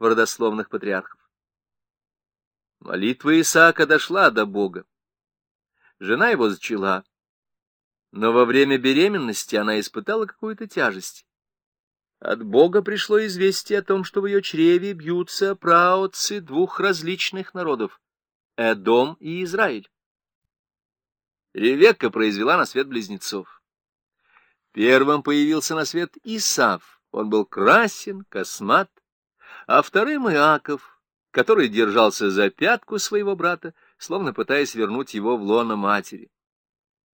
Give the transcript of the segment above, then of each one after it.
в родословных патриархов. Молитва Исаака дошла до Бога. Жена его зачала, но во время беременности она испытала какую-то тяжесть. От Бога пришло известие о том, что в ее чреве бьются праотцы двух различных народов — Эдом и Израиль. Ревекка произвела на свет близнецов. Первым появился на свет Исав. Он был красен, космат, а вторым Иаков, который держался за пятку своего брата, словно пытаясь вернуть его в лоно матери.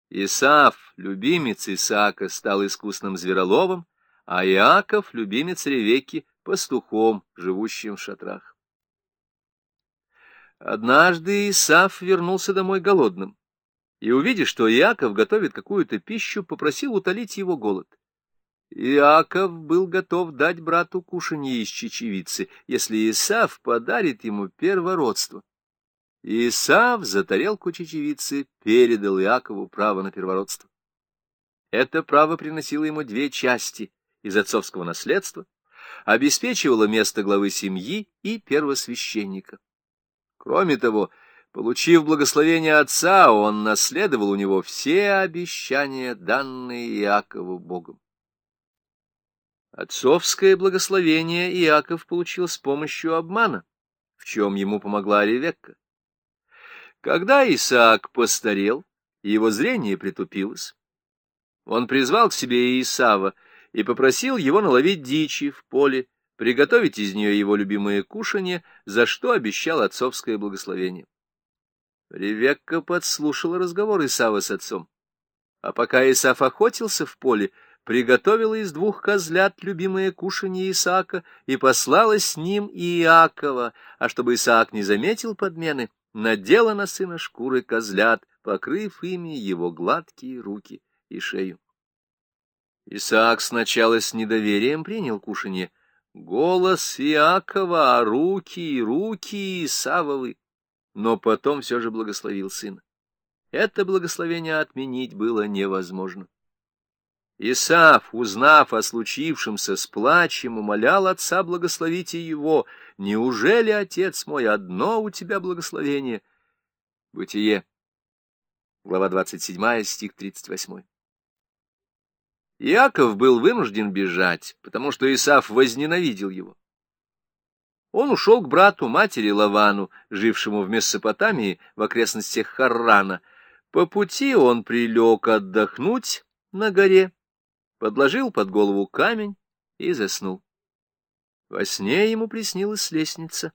Исав, любимец Исаака, стал искусным звероловом, а Иаков — любимец Ревекки, пастухом, живущим в шатрах. Однажды Исав вернулся домой голодным, и, увидев, что Иаков готовит какую-то пищу, попросил утолить его голод. Иаков был готов дать брату кушанье из чечевицы, если Исав подарит ему первородство. Исав за тарелку чечевицы передал Иакову право на первородство. Это право приносило ему две части из отцовского наследства, обеспечивала место главы семьи и первосвященника. Кроме того, получив благословение отца, он наследовал у него все обещания, данные Иакову Богом. Отцовское благословение Иаков получил с помощью обмана, в чем ему помогла Ревекка. Когда Исаак постарел, его зрение притупилось, он призвал к себе Исава и попросил его наловить дичи в поле, приготовить из нее его любимые кушанье, за что обещал отцовское благословение. Ревекка подслушала разговор Исава с отцом. А пока Исаф охотился в поле, приготовила из двух козлят любимое кушанье Исаака и послала с ним Иакова, а чтобы Исаак не заметил подмены, надела на сына шкуры козлят, покрыв ими его гладкие руки и шею. Исаак сначала с недоверием принял кушанье. Голос Иакова, а руки, руки Исавовы. Но потом все же благословил сына. Это благословение отменить было невозможно. Исаф, узнав о случившемся с плачем, умолял отца благословить и его. «Неужели, отец мой, одно у тебя благословение?» Бытие. Глава 27, стих 38. Иаков был вынужден бежать, потому что Исаф возненавидел его. Он ушел к брату матери Лавану, жившему в Месопотамии в окрестностях Харрана. По пути он прилег отдохнуть на горе, подложил под голову камень и заснул. Во сне ему приснилась лестница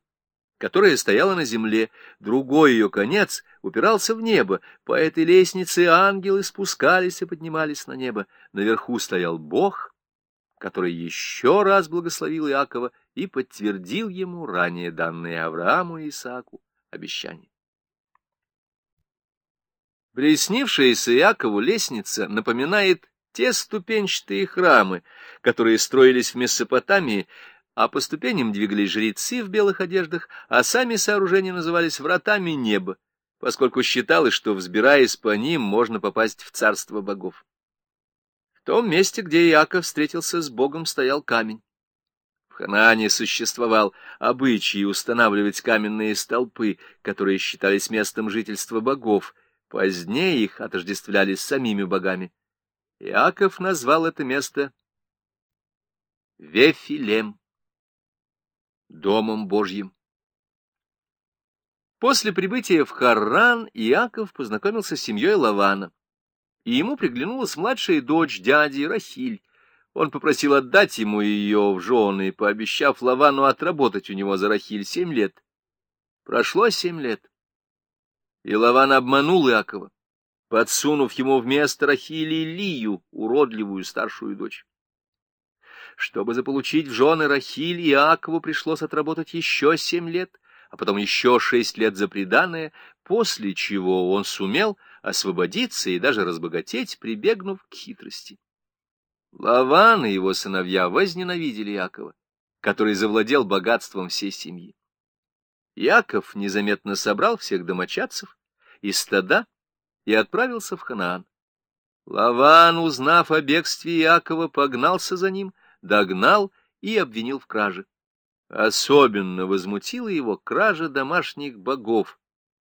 которая стояла на земле, другой ее конец упирался в небо. По этой лестнице ангелы спускались и поднимались на небо. Наверху стоял Бог, который еще раз благословил Иакова и подтвердил ему ранее данные Аврааму и Исааку обещания. Приснившаяся Иакову лестница напоминает те ступенчатые храмы, которые строились в Месопотамии а по ступеням двигались жрецы в белых одеждах, а сами сооружения назывались вратами неба, поскольку считалось, что, взбираясь по ним, можно попасть в царство богов. В том месте, где Иаков встретился с Богом, стоял камень. В Ханаане существовал обычай устанавливать каменные столпы, которые считались местом жительства богов. Позднее их отождествляли с самими богами. Иаков назвал это место Вефилем. Домом Божьим. После прибытия в Харран Иаков познакомился с семьей Лавана, и ему приглянулась младшая дочь дяди Рахиль. Он попросил отдать ему ее в жены, пообещав Лавану отработать у него за Рахиль семь лет. Прошло семь лет, и Лаван обманул Иакова, подсунув ему вместо Рахили Лию, уродливую старшую дочь. Чтобы заполучить в жены Рахиль, Иакову пришлось отработать еще семь лет, а потом еще шесть лет за преданное, после чего он сумел освободиться и даже разбогатеть, прибегнув к хитрости. Лаван и его сыновья возненавидели Якова, который завладел богатством всей семьи. Яков незаметно собрал всех домочадцев и стада и отправился в Ханаан. Лаван, узнав о бегстве Якова, погнался за ним догнал и обвинил в краже. Особенно возмутила его кража домашних богов,